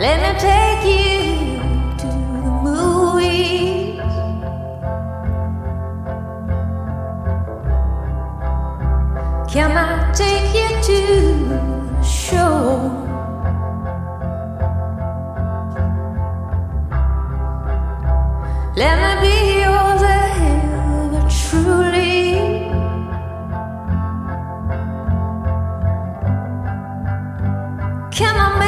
Let me take you to the movies. Can I take you to the show? Let me be yours ever truly. Can I?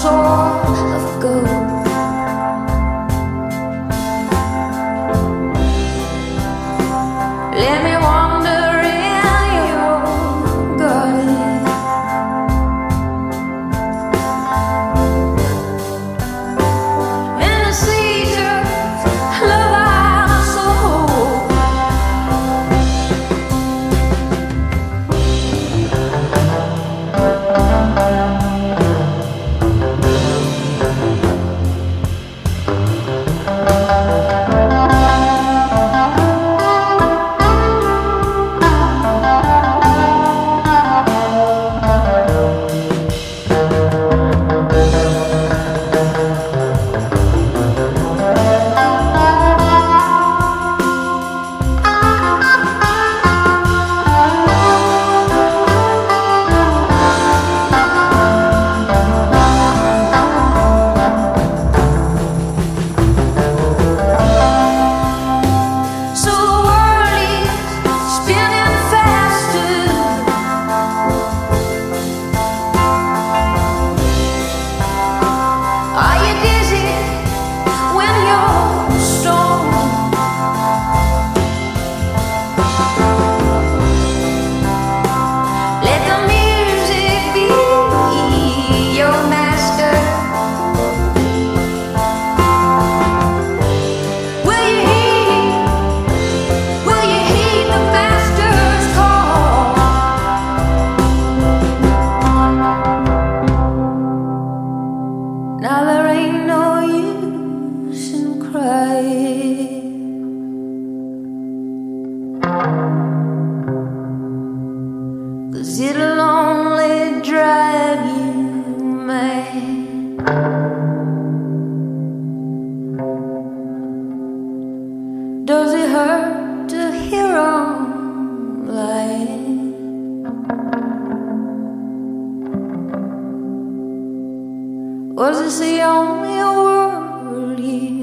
song of gold. Does it hurt to hear him? Was this the only world you?